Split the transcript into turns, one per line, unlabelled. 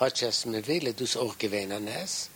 hat es mir will, es auch gewähnt ist.